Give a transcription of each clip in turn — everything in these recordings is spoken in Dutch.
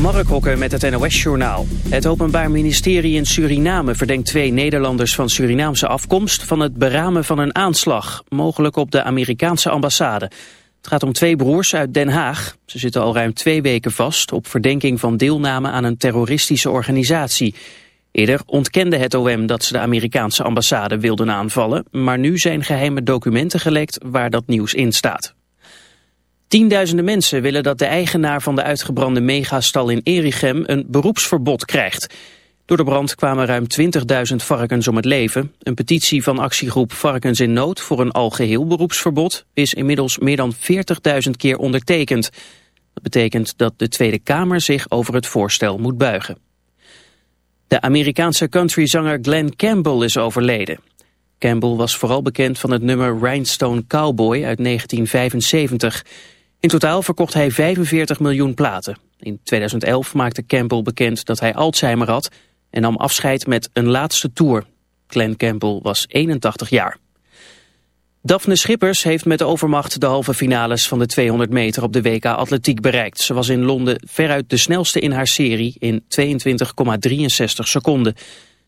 Mark Hokker met het NOS-journaal. Het Openbaar Ministerie in Suriname verdenkt twee Nederlanders van Surinaamse afkomst... van het beramen van een aanslag, mogelijk op de Amerikaanse ambassade. Het gaat om twee broers uit Den Haag. Ze zitten al ruim twee weken vast op verdenking van deelname aan een terroristische organisatie. Eerder ontkende het OM dat ze de Amerikaanse ambassade wilden aanvallen... maar nu zijn geheime documenten gelekt waar dat nieuws in staat. Tienduizenden mensen willen dat de eigenaar van de uitgebrande megastal in Erichem een beroepsverbod krijgt. Door de brand kwamen ruim 20.000 varkens om het leven. Een petitie van actiegroep Varkens in Nood voor een algeheel beroepsverbod is inmiddels meer dan 40.000 keer ondertekend. Dat betekent dat de Tweede Kamer zich over het voorstel moet buigen. De Amerikaanse countryzanger Glenn Campbell is overleden. Campbell was vooral bekend van het nummer Rhinestone Cowboy uit 1975. In totaal verkocht hij 45 miljoen platen. In 2011 maakte Campbell bekend dat hij Alzheimer had en nam afscheid met een laatste tour. Glenn Campbell was 81 jaar. Daphne Schippers heeft met overmacht de halve finales van de 200 meter op de WK Atletiek bereikt. Ze was in Londen veruit de snelste in haar serie in 22,63 seconden.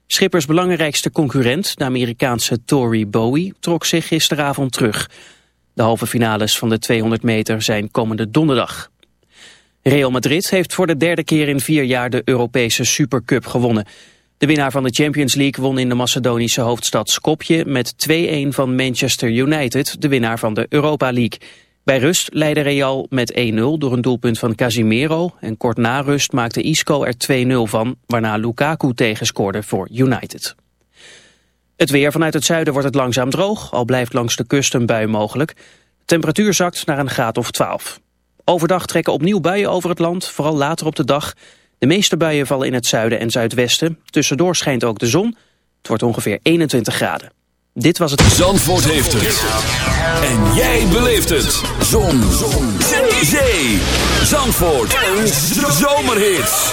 Schippers belangrijkste concurrent, de Amerikaanse Tori Bowie, trok zich gisteravond terug. De halve finales van de 200 meter zijn komende donderdag. Real Madrid heeft voor de derde keer in vier jaar de Europese Supercup gewonnen. De winnaar van de Champions League won in de Macedonische hoofdstad Skopje met 2-1 van Manchester United, de winnaar van de Europa League. Bij rust leidde Real met 1-0 door een doelpunt van Casimiro en kort na rust maakte Isco er 2-0 van, waarna Lukaku tegenscoorde voor United. Het weer vanuit het zuiden wordt het langzaam droog, al blijft langs de kust een bui mogelijk. De temperatuur zakt naar een graad of 12. Overdag trekken opnieuw buien over het land, vooral later op de dag. De meeste buien vallen in het zuiden en zuidwesten. Tussendoor schijnt ook de zon. Het wordt ongeveer 21 graden. Dit was het... Zandvoort heeft het. En jij beleeft het. Zon. zon. Zee. Zandvoort. Een zomerhit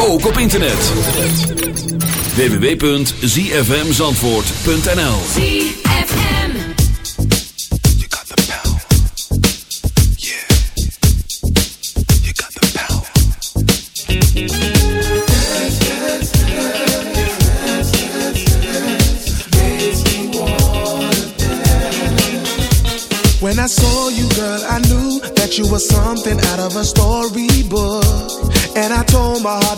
Ook op internet. www.zfmzandvoort.nl ZFM You got the power. Yeah. You got the power. When I saw you, girl, I knew that you were something out of a storybook.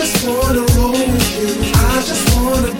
just wanna roll with you. I just wanna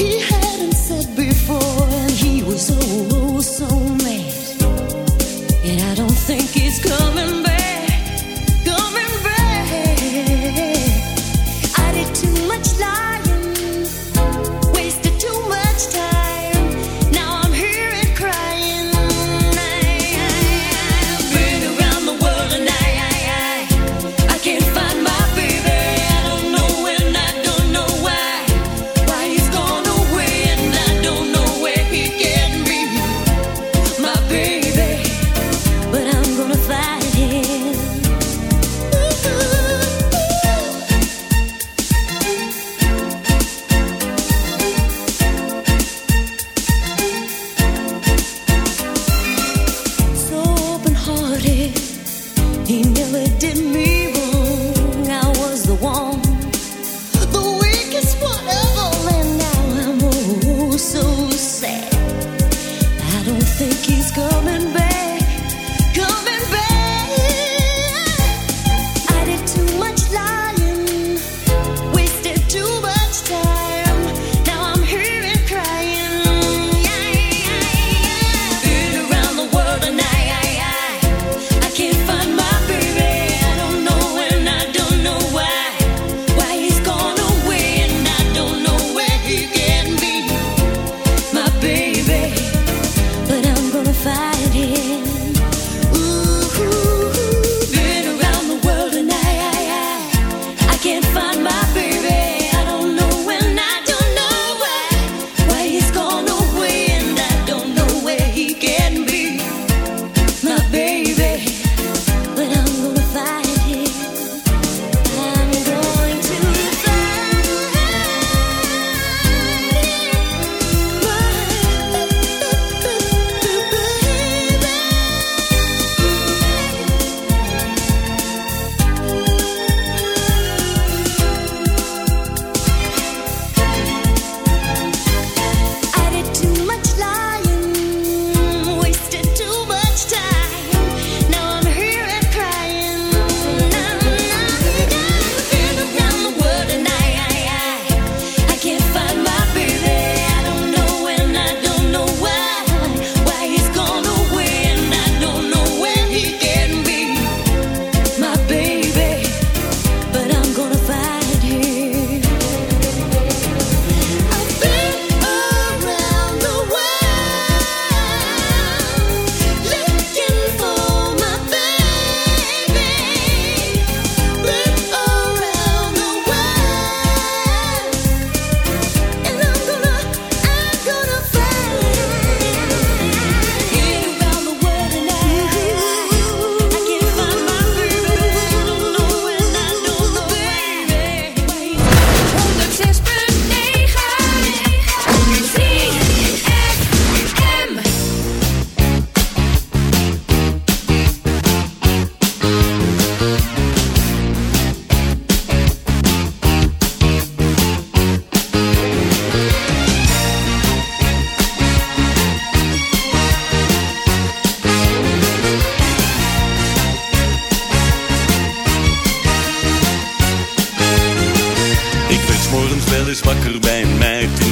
He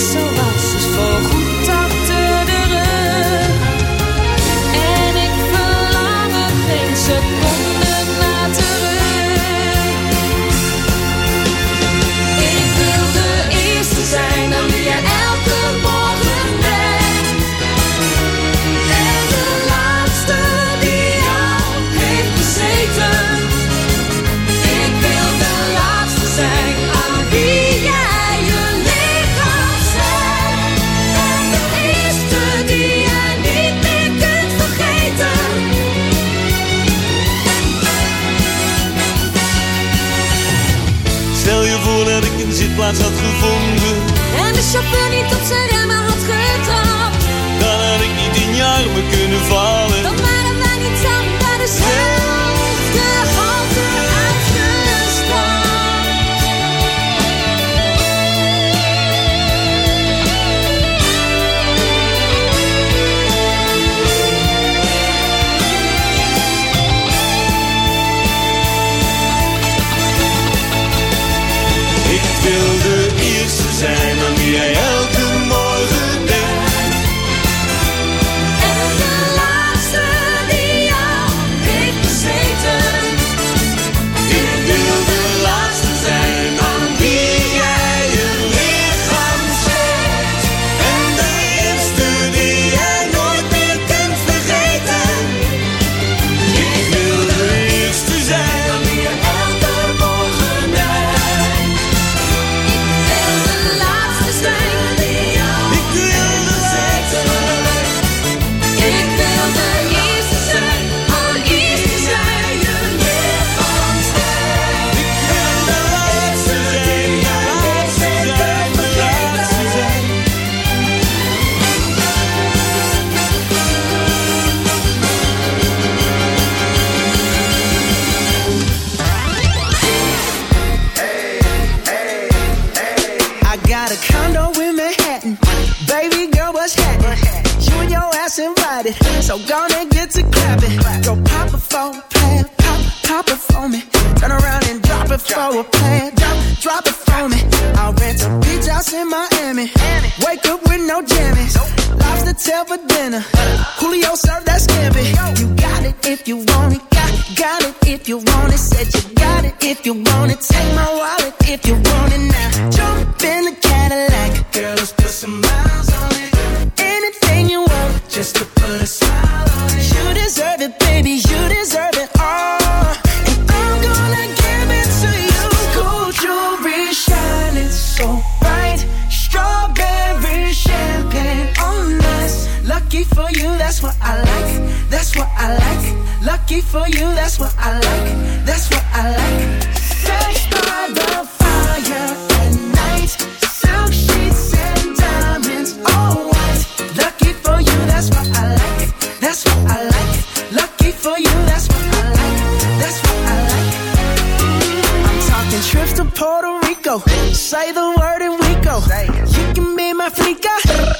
zo was het voor. Had gevonden. En de chauffeur niet op zijn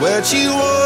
What you want